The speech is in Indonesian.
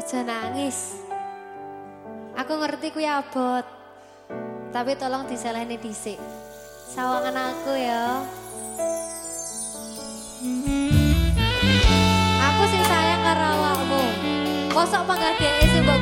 Ojo nangis. Aku ngerti kuwi abot. Tapi tolong diselehne dhisik. Sawangan aku ya. Aku sing sayang karo awakmu. Kosok panggah dhek sing mbok